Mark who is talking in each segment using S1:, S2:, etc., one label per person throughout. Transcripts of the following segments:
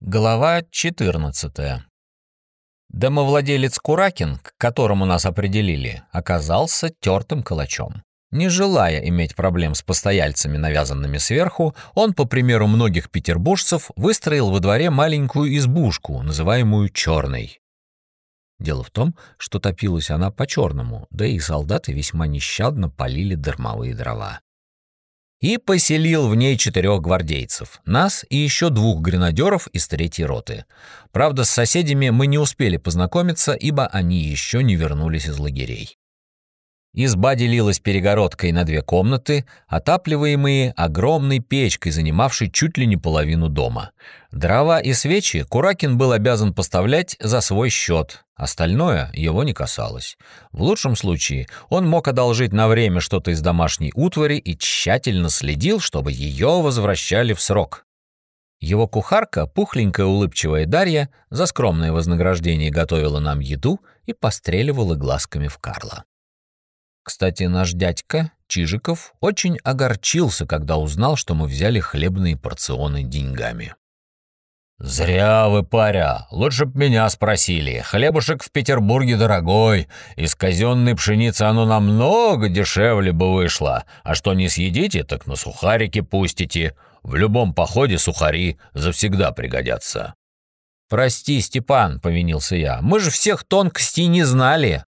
S1: Глава 14. Домовладелец Куракин, к которому нас определили, оказался тертым калачом. Не желая иметь проблем с постояльцами, навязанными сверху, он, по примеру многих петербуржцев, выстроил во дворе маленькую избушку, называемую «черной». Дело в том, что топилась она по-черному, да и солдаты весьма нещадно полили дармовые дрова и поселил в ней четырех гвардейцев, нас и еще двух гренадеров из третьей роты. Правда, с соседями мы не успели познакомиться, ибо они еще не вернулись из лагерей. Изба делилась перегородкой на две комнаты, отапливаемые огромной печкой, занимавшей чуть ли не половину дома. Дрова и свечи Куракин был обязан поставлять за свой счет, остальное его не касалось. В лучшем случае он мог одолжить на время что-то из домашней утвари и тщательно следил, чтобы ее возвращали в срок. Его кухарка, пухленькая улыбчивая Дарья, за скромное вознаграждение готовила нам еду и постреливала глазками в Карла. Кстати, наш дядька, Чижиков, очень огорчился, когда узнал, что мы взяли хлебные порционы деньгами. «Зря вы, паря, лучше б меня спросили. Хлебушек в Петербурге дорогой, из казенной пшеницы оно намного дешевле бы вышло, а что не съедите, так на сухарики пустите. В любом походе сухари завсегда пригодятся». «Прости, Степан», — повинился я, — «мы же всех тонкостей не знали».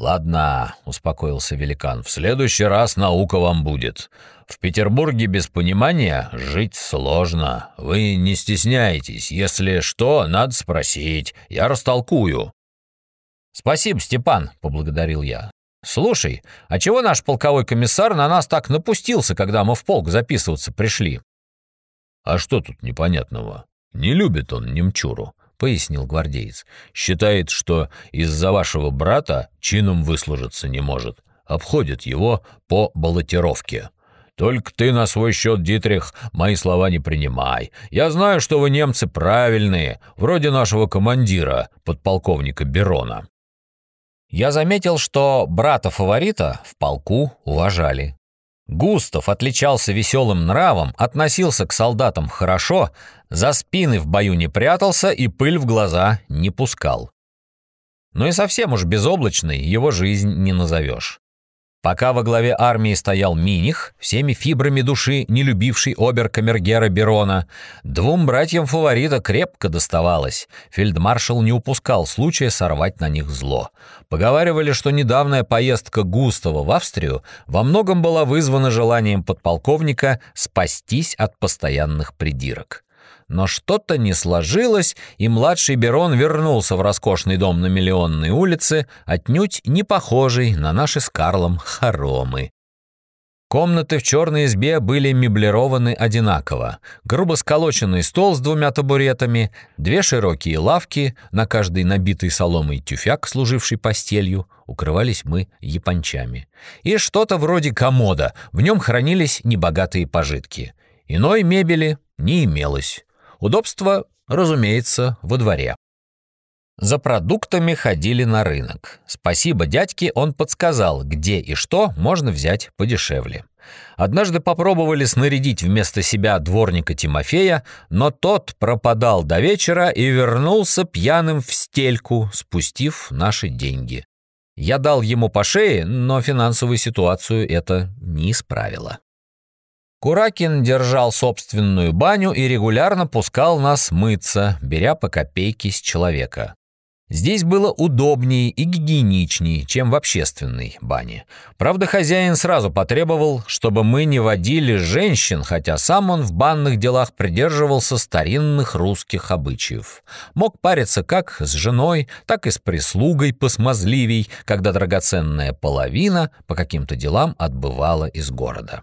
S1: «Ладно», — успокоился великан, — «в следующий раз наука вам будет. В Петербурге без понимания жить сложно. Вы не стесняйтесь. Если что, надо спросить. Я растолкую». «Спасибо, Степан», — поблагодарил я. «Слушай, а чего наш полковой комиссар на нас так напустился, когда мы в полк записываться пришли?» «А что тут непонятного? Не любит он немчуру пояснил гвардеец. «Считает, что из-за вашего брата чином выслужиться не может. Обходит его по баллотировке. Только ты на свой счет, Дитрих, мои слова не принимай. Я знаю, что вы немцы правильные, вроде нашего командира, подполковника Берона». Я заметил, что брата-фаворита в полку уважали. Густав отличался веселым нравом, относился к солдатам хорошо, за спины в бою не прятался и пыль в глаза не пускал. Но и совсем уж безоблачной его жизнь не назовешь. Пока во главе армии стоял Миних, всеми фибрами души не любивший обер-камергера Берона, двум братьям фаворита крепко доставалось. Фельдмаршал не упускал случая сорвать на них зло. Поговаривали, что недавняя поездка Густава в Австрию во многом была вызвана желанием подполковника спастись от постоянных придирок. Но что-то не сложилось, и младший Берон вернулся в роскошный дом на Миллионной улице, отнюдь не похожий на наши с Карлом хоромы. Комнаты в черной избе были меблированы одинаково. Грубо сколоченный стол с двумя табуретами, две широкие лавки, на каждой набитый соломой тюфяк, служивший постелью, укрывались мы япончами. И что-то вроде комода, в нем хранились небогатые пожитки. Иной мебели не имелось. Удобство, разумеется, во дворе. За продуктами ходили на рынок. Спасибо дядьке, он подсказал, где и что можно взять подешевле. Однажды попробовали снарядить вместо себя дворника Тимофея, но тот пропадал до вечера и вернулся пьяным в стельку, спустив наши деньги. Я дал ему по шее, но финансовую ситуацию это не исправило. Куракин держал собственную баню и регулярно пускал нас мыться, беря по копейке с человека. Здесь было удобнее и гигиеничнее, чем в общественной бане. Правда, хозяин сразу потребовал, чтобы мы не водили женщин, хотя сам он в банных делах придерживался старинных русских обычаев. Мог париться как с женой, так и с прислугой посмазливей, когда драгоценная половина по каким-то делам отбывала из города.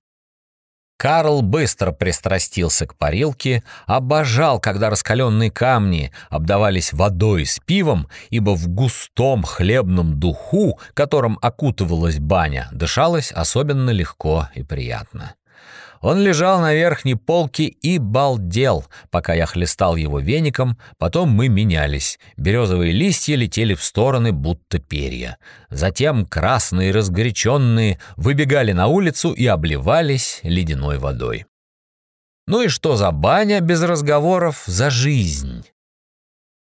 S1: Карл быстро пристрастился к парилке, обожал, когда раскаленные камни обдавались водой с пивом, ибо в густом хлебном духу, которым окутывалась баня, дышалось особенно легко и приятно. Он лежал на верхней полке и балдел, пока я хлестал его веником, потом мы менялись. Березовые листья летели в стороны, будто перья. Затем красные разгоряченные выбегали на улицу и обливались ледяной водой. Ну и что за баня без разговоров, за жизнь?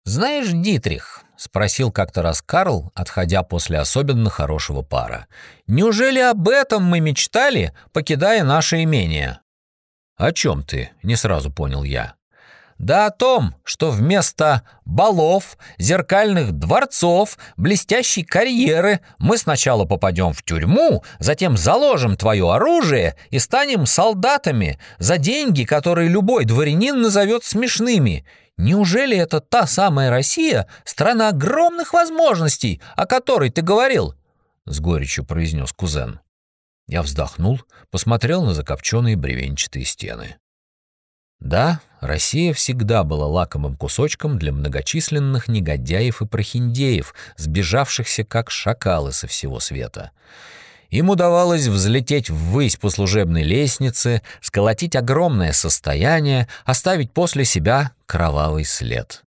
S1: Знаешь, Дитрих, — спросил как-то раз Карл, отходя после особенно хорошего пара. «Неужели об этом мы мечтали, покидая наше имение?» «О чем ты?» — не сразу понял я. «Да о том, что вместо балов, зеркальных дворцов, блестящей карьеры мы сначала попадем в тюрьму, затем заложим твое оружие и станем солдатами за деньги, которые любой дворянин назовет смешными, Неужели это та самая Россия, страна огромных возможностей, о которой ты говорил?» С горечью произнес кузен. Я вздохнул, посмотрел на закопченные бревенчатые стены. Да, Россия всегда была лакомым кусочком для многочисленных негодяев и прохиндеев, сбежавшихся как шакалы со всего света. Им удавалось взлететь ввысь по служебной лестнице, сколотить огромное состояние, оставить после себя кровавый след.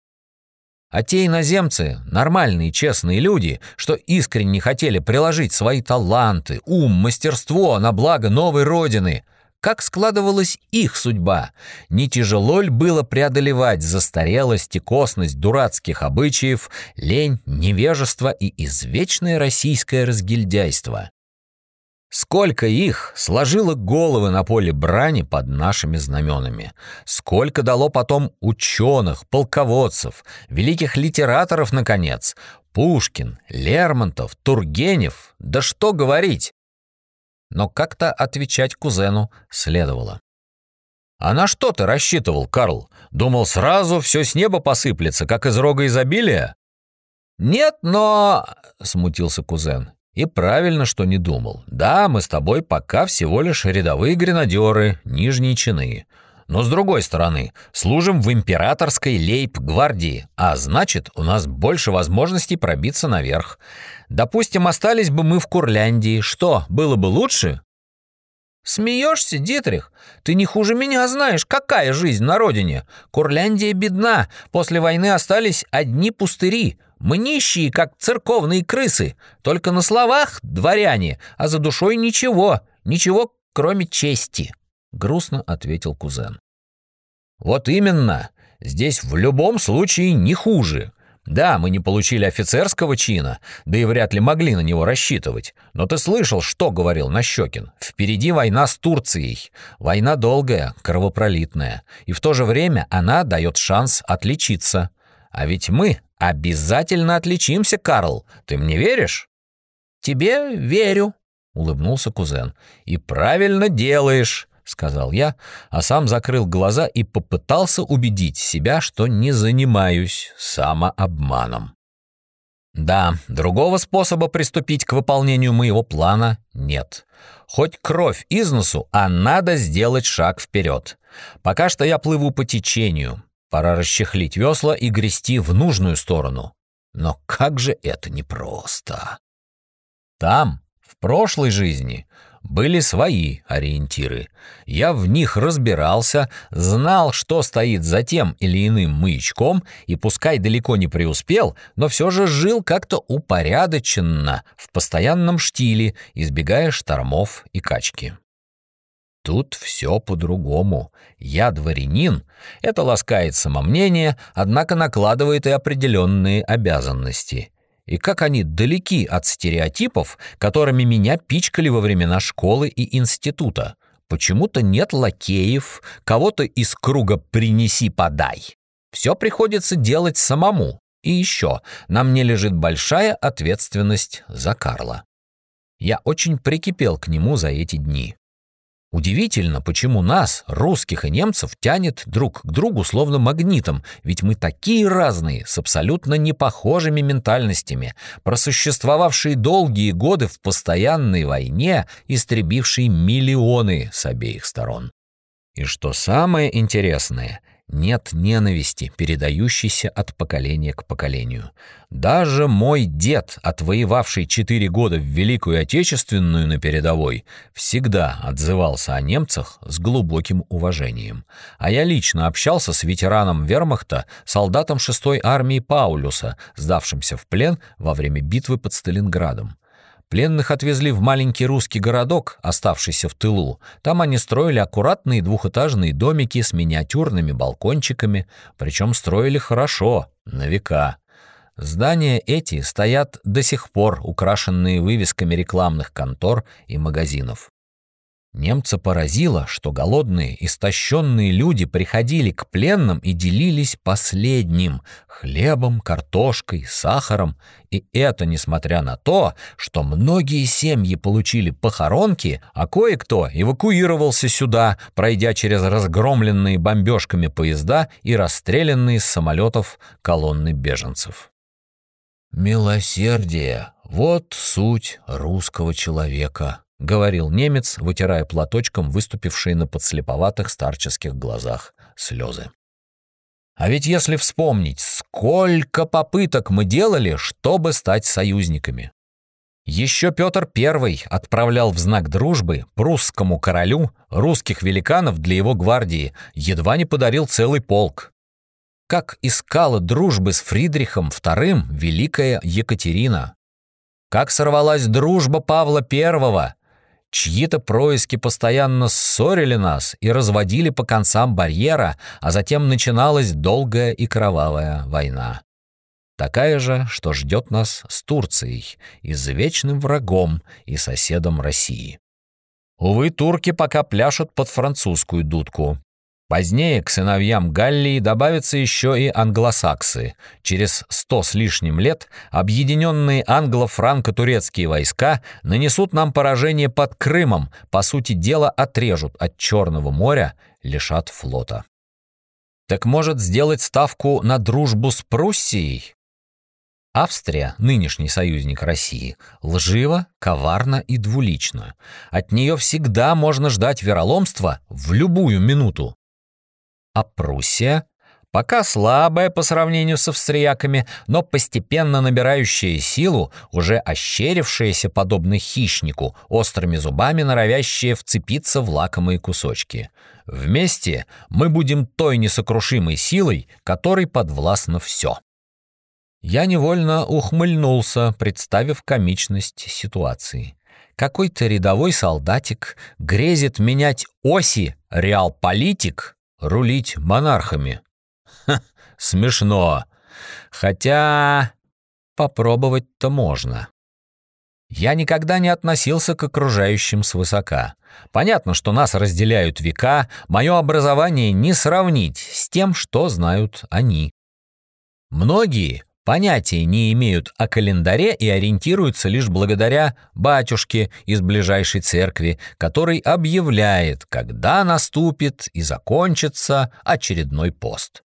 S1: А те иноземцы, нормальные честные люди, что искренне хотели приложить свои таланты, ум, мастерство на благо новой родины, как складывалась их судьба? Не тяжело ли было преодолевать застарелость и косность дурацких обычаев, лень, невежество и извечное российское разгильдяйство? Сколько их сложило головы на поле брани под нашими знаменами. Сколько дало потом ученых, полководцев, великих литераторов, наконец. Пушкин, Лермонтов, Тургенев, да что говорить. Но как-то отвечать кузену следовало. «А на что ты рассчитывал, Карл? Думал, сразу все с неба посыплется, как из рога изобилия?» «Нет, но...» — смутился кузен. И правильно, что не думал. Да, мы с тобой пока всего лишь рядовые гренадеры, нижние чины. Но с другой стороны, служим в императорской лейб-гвардии, а значит, у нас больше возможностей пробиться наверх. Допустим, остались бы мы в Курляндии. Что, было бы лучше? Смеешься, Дитрих? Ты не хуже меня знаешь, какая жизнь на родине. Курляндия бедна, после войны остались одни пустыри. Мы нищие, как церковные крысы, только на словах дворяне, а за душой ничего, ничего, кроме чести», — грустно ответил кузен. «Вот именно, здесь в любом случае не хуже. Да, мы не получили офицерского чина, да и вряд ли могли на него рассчитывать. Но ты слышал, что говорил Нащекин? Впереди война с Турцией. Война долгая, кровопролитная, и в то же время она дает шанс отличиться. А ведь мы обязательно отличимся, Карл. Ты мне веришь? Тебе верю, улыбнулся кузен. И правильно делаешь, сказал я, а сам закрыл глаза и попытался убедить себя, что не занимаюсь самообманом. Да, другого способа приступить к выполнению моего плана нет. Хоть кровь из носу, а надо сделать шаг вперед. Пока что я плыву по течению, Пора расчехлить весла и грести в нужную сторону. Но как же это непросто. Там, в прошлой жизни, были свои ориентиры. Я в них разбирался, знал, что стоит за тем или иным маячком, и пускай далеко не преуспел, но все же жил как-то упорядоченно, в постоянном штиле, избегая штормов и качки. Тут все по-другому. Я дворянин. Это ласкает самомнение, однако накладывает и определенные обязанности. И как они далеки от стереотипов, которыми меня пичкали во времена школы и института. Почему-то нет лакеев, кого-то из круга «принеси-подай». Все приходится делать самому. И еще, на мне лежит большая ответственность за Карла. Я очень прикипел к нему за эти дни. Удивительно, почему нас, русских и немцев, тянет друг к другу словно магнитом, ведь мы такие разные, с абсолютно непохожими ментальностями, просуществовавшие долгие годы в постоянной войне, истребившие миллионы с обеих сторон. И что самое интересное — нет ненависти, передающейся от поколения к поколению. Даже мой дед, отвоевавший четыре года в Великую Отечественную на передовой, всегда отзывался о немцах с глубоким уважением. А я лично общался с ветераном вермахта, солдатом 6-й армии Паулюса, сдавшимся в плен во время битвы под Сталинградом. Пленных отвезли в маленький русский городок, оставшийся в тылу. Там они строили аккуратные двухэтажные домики с миниатюрными балкончиками, причем строили хорошо, на века. Здания эти стоят до сих пор, украшенные вывесками рекламных контор и магазинов. Немца поразило, что голодные, истощенные люди приходили к пленным и делились последним — хлебом, картошкой, сахаром, и это несмотря на то, что многие семьи получили похоронки, а кое-кто эвакуировался сюда, пройдя через разгромленные бомбежками поезда и расстрелянные с самолетов колонны беженцев. «Милосердие — вот суть русского человека», — говорил немец, вытирая платочком выступившие на подслеповатых старческих глазах слезы. А ведь если вспомнить, сколько попыток мы делали, чтобы стать союзниками. Еще Петр I отправлял в знак дружбы прусскому королю русских великанов для его гвардии, едва не подарил целый полк. Как искала дружбы с Фридрихом II великая Екатерина. Как сорвалась дружба Павла I, Чьи-то происки постоянно ссорили нас и разводили по концам барьера, а затем начиналась долгая и кровавая война. Такая же, что ждет нас с Турцией, извечным врагом и соседом России. Увы, турки пока пляшут под французскую дудку. Позднее к сыновьям Галлии добавятся еще и англосаксы. Через сто с лишним лет объединенные англо-франко-турецкие войска нанесут нам поражение под Крымом, по сути дела отрежут от Черного моря, лишат флота. Так может сделать ставку на дружбу с Пруссией? Австрия, нынешний союзник России, лжива, коварна и двулична. От нее всегда можно ждать вероломства в любую минуту. А Пруссия? Пока слабая по сравнению с австрияками, но постепенно набирающая силу, уже ощерившаяся подобно хищнику, острыми зубами норовящая вцепиться в лакомые кусочки. Вместе мы будем той несокрушимой силой, которой подвластно все. Я невольно ухмыльнулся, представив комичность ситуации. Какой-то рядовой солдатик грезит менять оси реал-политик рулить монархами. Ха, смешно. Хотя попробовать-то можно. Я никогда не относился к окружающим свысока. Понятно, что нас разделяют века, мое образование не сравнить с тем, что знают они. Многие понятия не имеют о календаре и ориентируются лишь благодаря батюшке из ближайшей церкви, который объявляет, когда наступит и закончится очередной пост.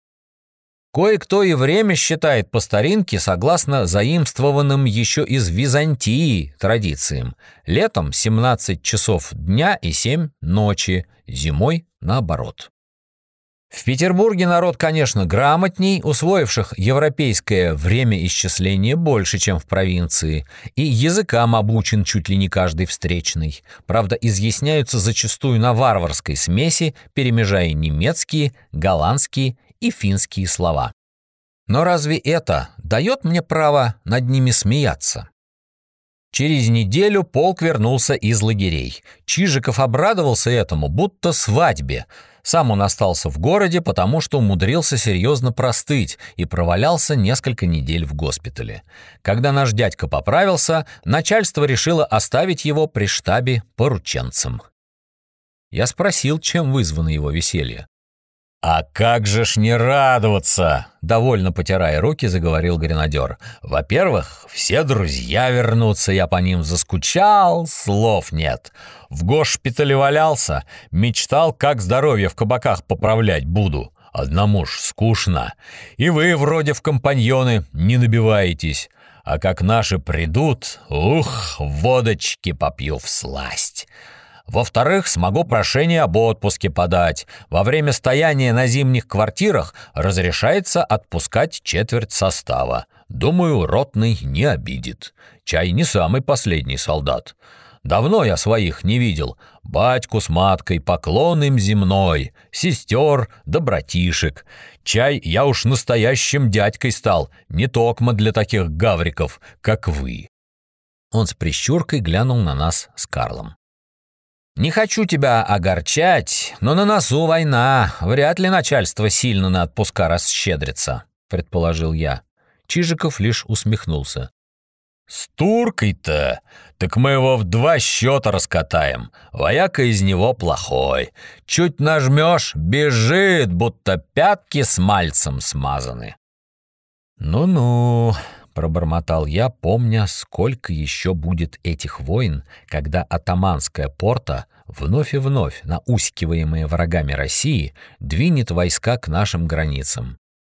S1: Кое-кто и время считает по старинке согласно заимствованным еще из Византии традициям. Летом 17 часов дня и 7 ночи, зимой наоборот. В Петербурге народ, конечно, грамотней, усвоивших европейское время исчисления больше, чем в провинции, и языкам обучен чуть ли не каждый встречный. Правда, изъясняются зачастую на варварской смеси, перемежая немецкие, голландские и финские слова. Но разве это дает мне право над ними смеяться? Через неделю полк вернулся из лагерей. Чижиков обрадовался этому, будто свадьбе – сам он остался в городе, потому что умудрился серьезно простыть и провалялся несколько недель в госпитале. Когда наш дядька поправился, начальство решило оставить его при штабе порученцем. Я спросил, чем вызвано его веселье. «А как же ж не радоваться!» — довольно потирая руки, заговорил гренадер. «Во-первых, все друзья вернутся, я по ним заскучал, слов нет. В госпитале валялся, мечтал, как здоровье в кабаках поправлять буду. Одному ж скучно. И вы вроде в компаньоны не набиваетесь. А как наши придут, ух, водочки попью в сласть». Во-вторых, смогу прошение об отпуске подать. Во время стояния на зимних квартирах разрешается отпускать четверть состава. Думаю, ротный не обидит. Чай не самый последний солдат. Давно я своих не видел. Батьку с маткой, поклон им земной, сестер да братишек. Чай я уж настоящим дядькой стал, не токмо для таких гавриков, как вы. Он с прищуркой глянул на нас с Карлом. «Не хочу тебя огорчать, но на носу война. Вряд ли начальство сильно на отпуска расщедрится», — предположил я. Чижиков лишь усмехнулся. «С туркой-то? Так мы его в два счета раскатаем. Вояка из него плохой. Чуть нажмешь, бежит, будто пятки с мальцем смазаны». «Ну-ну», — пробормотал я, помня, сколько еще будет этих войн, когда атаманская порта, вновь и вновь наускиваемая врагами России, двинет войска к нашим границам.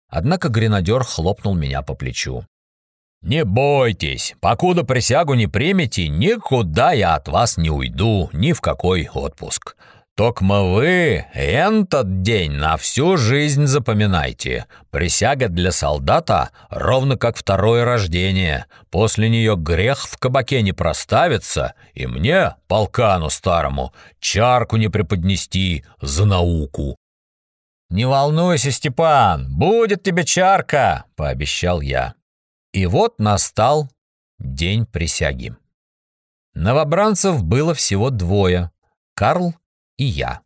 S1: Однако гренадер хлопнул меня по плечу. «Не бойтесь, покуда присягу не примете, никуда я от вас не уйду, ни в какой отпуск. Токма вы этот день на всю жизнь запоминайте. Присяга для солдата ровно как второе рождение. После нее грех в кабаке не проставится, и мне, полкану старому, чарку не преподнести за науку». «Не волнуйся, Степан, будет тебе чарка», — пообещал я. И вот настал день присяги. Новобранцев было всего двое — Карл и я.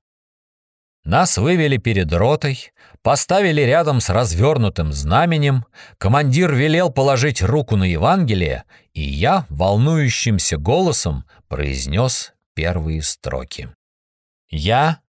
S1: Нас вывели перед ротой, поставили рядом с развернутым знаменем, командир велел положить руку на Евангелие, и я волнующимся голосом произнес первые строки. «Я,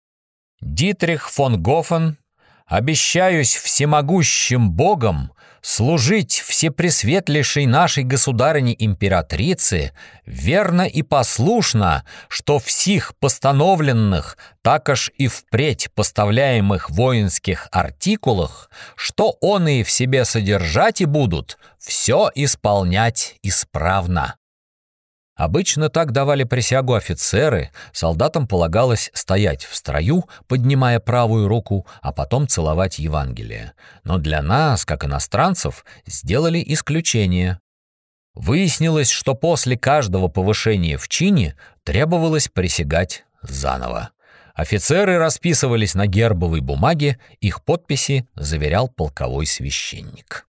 S1: Дитрих фон Гофен, обещаюсь всемогущим Богом служить всепресветлейшей нашей государыне-императрице верно и послушно, что всех постановленных, так аж и впредь поставляемых воинских артикулах, что он и в себе содержать и будут, все исполнять исправно. Обычно так давали присягу офицеры, солдатам полагалось стоять в строю, поднимая правую руку, а потом целовать Евангелие. Но для нас, как иностранцев, сделали исключение. Выяснилось, что после каждого повышения в чине требовалось присягать заново. Офицеры расписывались на гербовой бумаге, их подписи заверял полковой священник.